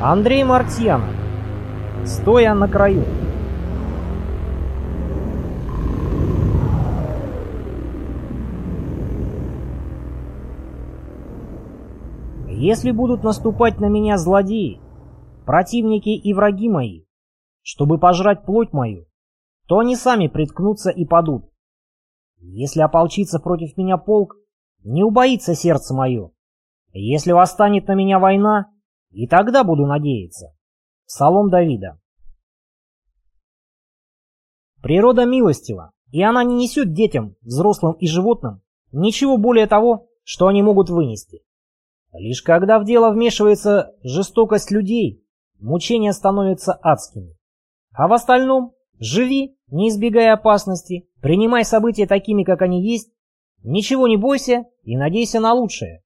Андрей Мартьянов. Стоя на краю. Если будут наступать на меня злодеи, противники и враги мои, чтобы пожрать плоть мою, то они сами приткнутся и падут. Если ополчится против меня полк, не убоится сердце мое. Если восстанет на меня война, и тогда буду надеяться. Псалом Давида. Природа милостива, и она не несет детям, взрослым и животным ничего более того, что они могут вынести. Лишь когда в дело вмешивается жестокость людей, мучения становятся адскими. А в остальном живи, не избегая опасности, принимай события такими, как они есть, ничего не бойся и надейся на лучшее.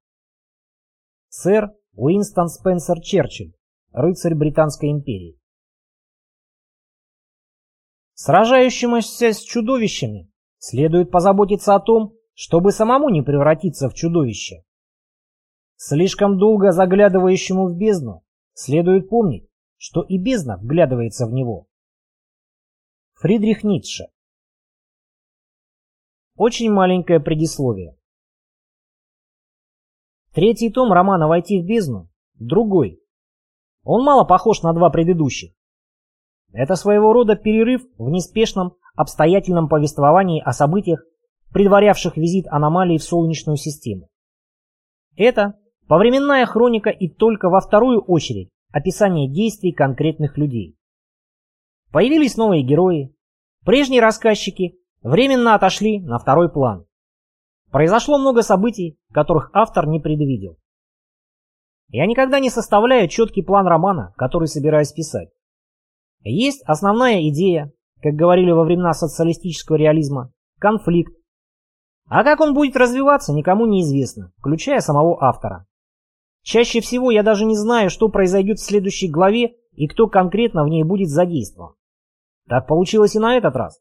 Сэр Уинстон Спенсер Черчилль, рыцарь Британской империи. Сражающемуся с чудовищами следует позаботиться о том, чтобы самому не превратиться в чудовище. Слишком долго заглядывающему в бездну следует помнить, что и бездна вглядывается в него. Фридрих Ницше Очень маленькое предисловие. Третий том романа «Войти в бездну» другой. Он мало похож на два предыдущих. Это своего рода перерыв в неспешном, обстоятельном повествовании о событиях, предварявших визит аномалии в Солнечную систему. Это Повременная хроника и только во вторую очередь описание действий конкретных людей. Появились новые герои, прежние рассказчики временно отошли на второй план. Произошло много событий, которых автор не предвидел. Я никогда не составляю четкий план романа, который собираюсь писать. Есть основная идея, как говорили во времена социалистического реализма, конфликт. А как он будет развиваться, никому не известно, включая самого автора. Чаще всего я даже не знаю, что произойдет в следующей главе и кто конкретно в ней будет задействован. Так получилось и на этот раз.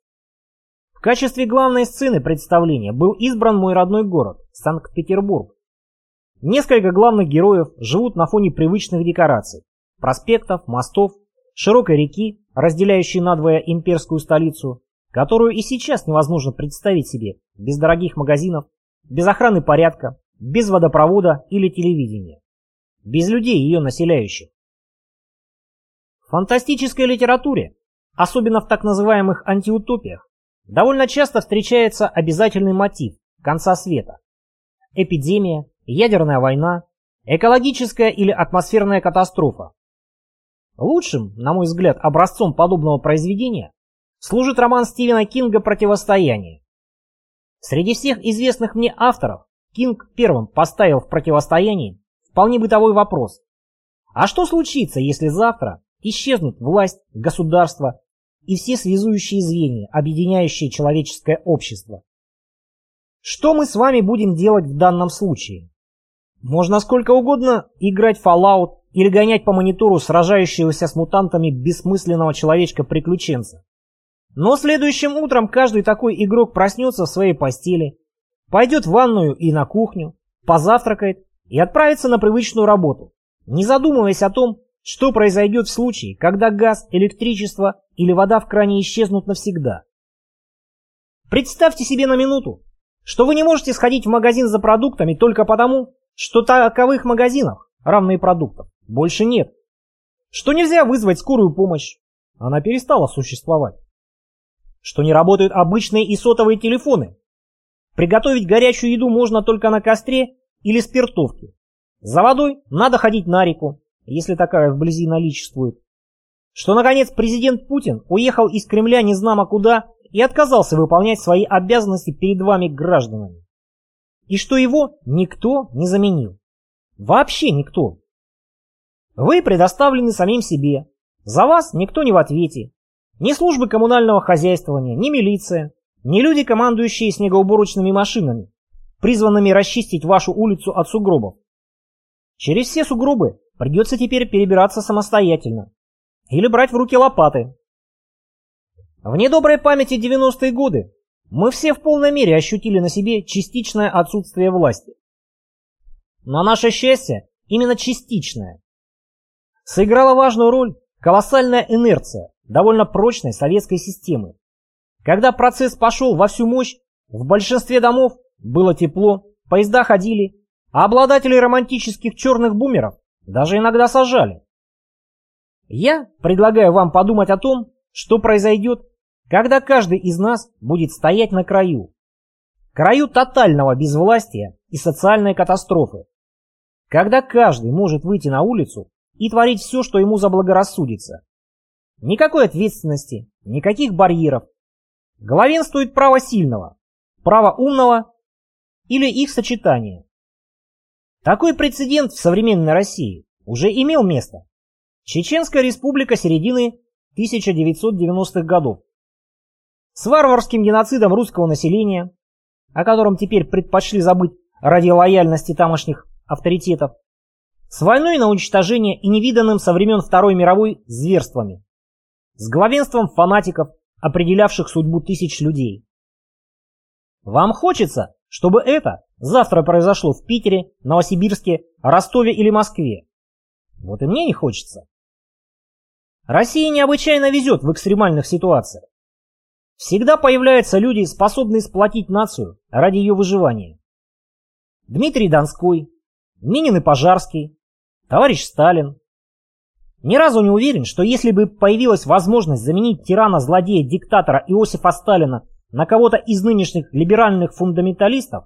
В качестве главной сцены представления был избран мой родной город, Санкт-Петербург. Несколько главных героев живут на фоне привычных декораций. Проспектов, мостов, широкой реки, разделяющей надвое имперскую столицу, которую и сейчас невозможно представить себе без дорогих магазинов, без охраны порядка, без водопровода или телевидения без людей, ее населяющих. В фантастической литературе, особенно в так называемых антиутопиях, довольно часто встречается обязательный мотив конца света. Эпидемия, ядерная война, экологическая или атмосферная катастрофа. Лучшим, на мой взгляд, образцом подобного произведения служит роман Стивена Кинга «Противостояние». Среди всех известных мне авторов Кинг первым поставил в противостоянии Вполне бытовой вопрос. А что случится, если завтра исчезнут власть, государство и все связующие звенья, объединяющие человеческое общество? Что мы с вами будем делать в данном случае? Можно сколько угодно играть Fallout или гонять по монитору сражающегося с мутантами бессмысленного человечка-приключенца. Но следующим утром каждый такой игрок проснется в своей постели, пойдет в ванную и на кухню, позавтракает и отправиться на привычную работу, не задумываясь о том, что произойдет в случае, когда газ, электричество или вода в кране исчезнут навсегда. Представьте себе на минуту, что вы не можете сходить в магазин за продуктами только потому, что таковых магазинов, равные продуктам, больше нет. Что нельзя вызвать скорую помощь, она перестала существовать. Что не работают обычные и сотовые телефоны. Приготовить горячую еду можно только на костре или спиртовки. За водой надо ходить на реку, если такая вблизи наличествует. Что, наконец, президент Путин уехал из Кремля незнамо куда и отказался выполнять свои обязанности перед вами гражданами. И что его никто не заменил. Вообще никто. Вы предоставлены самим себе. За вас никто не в ответе. Ни службы коммунального хозяйствования, ни милиция, ни люди, командующие снегоуборочными машинами призванными расчистить вашу улицу от сугробов. Через все сугробы придется теперь перебираться самостоятельно. Или брать в руки лопаты. В недоброй памяти 90-е годы мы все в полной мере ощутили на себе частичное отсутствие власти. На наше счастье, именно частичное. сыграла важную роль колоссальная инерция довольно прочной советской системы. Когда процесс пошел во всю мощь, в большинстве домов было тепло, поезда ходили, а обладателей романтических черных бумеров даже иногда сажали. Я предлагаю вам подумать о том, что произойдет, когда каждый из нас будет стоять на краю. Краю тотального безвластия и социальной катастрофы. Когда каждый может выйти на улицу и творить все, что ему заблагорассудится. Никакой ответственности, никаких барьеров. Главенствует право сильного, право умного или их сочетание. Такой прецедент в современной России уже имел место. Чеченская республика середины 1990-х годов. С варварским геноцидом русского населения, о котором теперь предпочли забыть ради лояльности тамошних авторитетов, с войной на уничтожение и невиданным со времен Второй мировой зверствами, с главенством фанатиков, определявших судьбу тысяч людей. Вам хочется, чтобы это завтра произошло в Питере, Новосибирске, Ростове или Москве? Вот и мне не хочется. Россия необычайно везет в экстремальных ситуациях. Всегда появляются люди, способные сплотить нацию ради ее выживания. Дмитрий Донской, Минин и Пожарский, товарищ Сталин. Ни разу не уверен, что если бы появилась возможность заменить тирана-злодея-диктатора Иосифа Сталина на кого-то из нынешних либеральных фундаменталистов,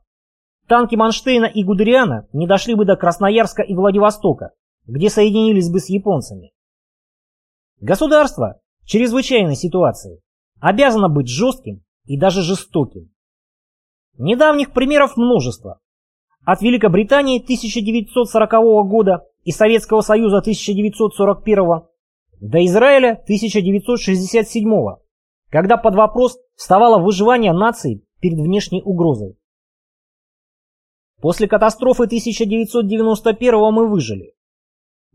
танки Манштейна и Гудериана не дошли бы до Красноярска и Владивостока, где соединились бы с японцами. Государство в чрезвычайной ситуации обязано быть жестким и даже жестоким. Недавних примеров множество. От Великобритании 1940 года и Советского Союза 1941 до Израиля 1967 когда под вопрос вставало выживание нации перед внешней угрозой. После катастрофы 1991 мы выжили.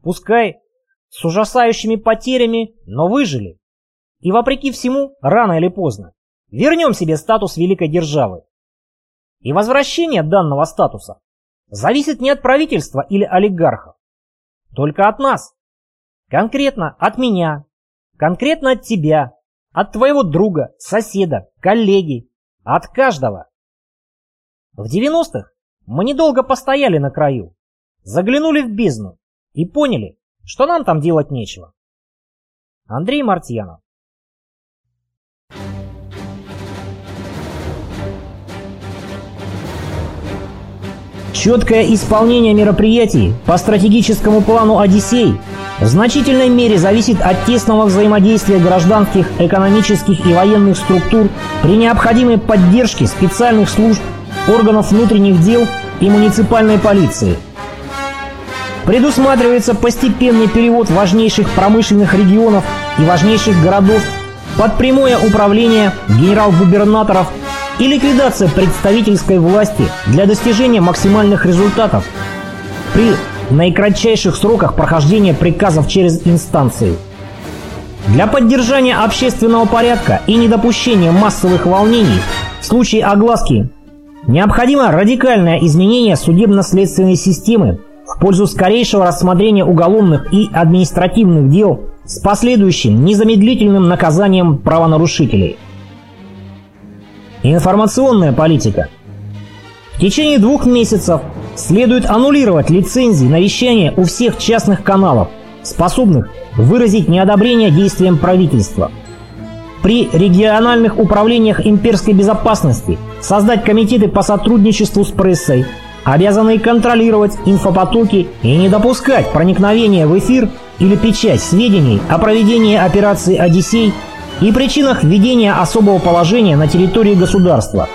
Пускай с ужасающими потерями, но выжили. И вопреки всему, рано или поздно, вернем себе статус великой державы. И возвращение данного статуса зависит не от правительства или олигархов, только от нас. Конкретно от меня, конкретно от тебя, от твоего друга, соседа, коллеги, от каждого. В 90-х мы недолго постояли на краю, заглянули в бездну и поняли, что нам там делать нечего. Андрей Мартьянов Четкое исполнение мероприятий по стратегическому плану «Одиссей» в значительной мере зависит от тесного взаимодействия гражданских, экономических и военных структур при необходимой поддержке специальных служб, органов внутренних дел и муниципальной полиции. Предусматривается постепенный перевод важнейших промышленных регионов и важнейших городов под прямое управление генерал-губернаторов и ликвидация представительской власти для достижения максимальных результатов при наикратчайших сроках прохождения приказов через инстанции. Для поддержания общественного порядка и недопущения массовых волнений в случае огласки необходимо радикальное изменение судебно-следственной системы в пользу скорейшего рассмотрения уголовных и административных дел с последующим незамедлительным наказанием правонарушителей. Информационная политика. В течение двух месяцев следует аннулировать лицензии на вещание у всех частных каналов, способных выразить неодобрение действиям правительства. При региональных управлениях имперской безопасности создать комитеты по сотрудничеству с прессой, обязанные контролировать инфопотоки и не допускать проникновения в эфир или печать сведений о проведении операции «Одиссей» и причинах введения особого положения на территории государства.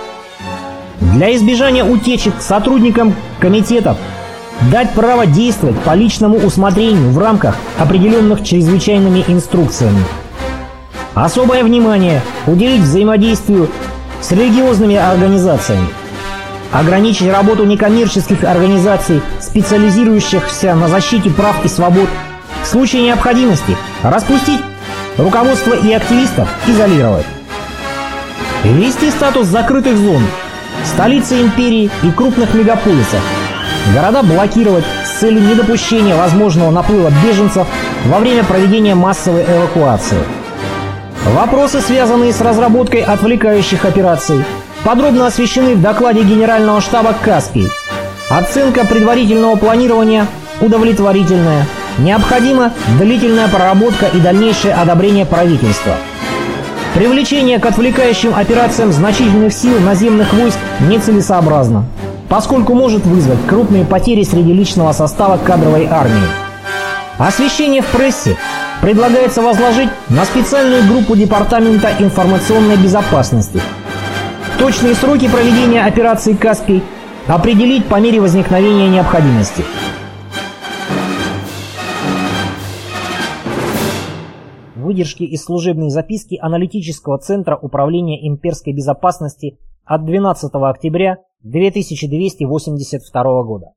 Для избежания утечек сотрудникам комитетов дать право действовать по личному усмотрению в рамках определенных чрезвычайными инструкциями. Особое внимание уделить взаимодействию с религиозными организациями. Ограничить работу некоммерческих организаций, специализирующихся на защите прав и свобод. В случае необходимости распустить руководство и активистов изолировать. Ввести статус закрытых зон, столицы империи и крупных мегаполисов. Города блокировать с целью недопущения возможного наплыва беженцев во время проведения массовой эвакуации. Вопросы, связанные с разработкой отвлекающих операций, подробно освещены в докладе Генерального штаба «Каспий». Оценка предварительного планирования удовлетворительная. Необходима длительная проработка и дальнейшее одобрение правительства. Привлечение к отвлекающим операциям значительных сил наземных войск нецелесообразно, поскольку может вызвать крупные потери среди личного состава кадровой армии. Освещение в прессе предлагается возложить на специальную группу Департамента информационной безопасности. Точные сроки проведения операции «Каспий» определить по мере возникновения необходимости. Выдержки из служебной записки аналитического центра управления имперской безопасности от 12 октября 2282 года.